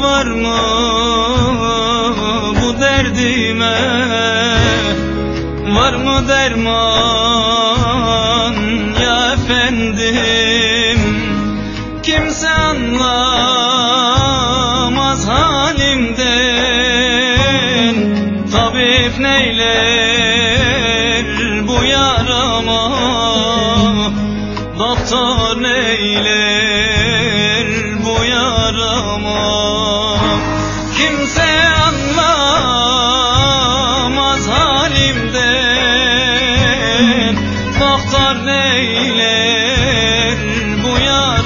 var mı? Bu derdime Var mı derman? Ya efendim Kimse anlamaz halimden. Tabip neyler bu yarama? Doktor neyler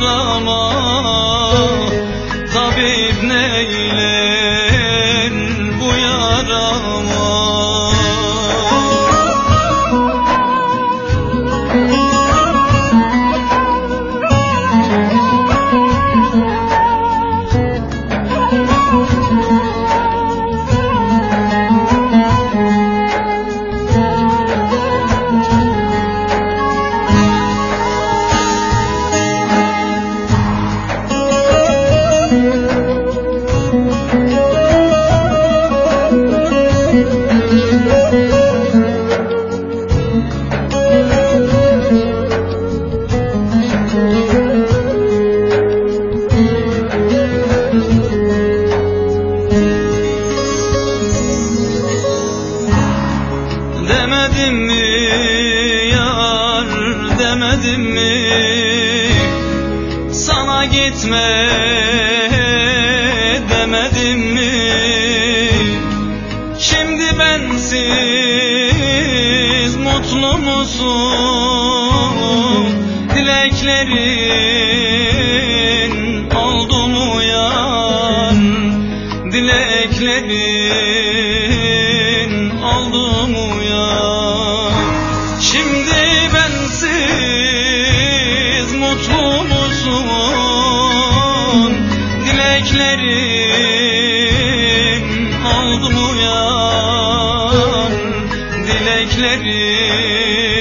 yarama Tabip neyler bu yarama Demedim mi yar demedim mi? Sana gitme demedim mi? Şimdi bensiz mutlu musun? Dileklerin Dileklerin oldu mu yar Dileklerin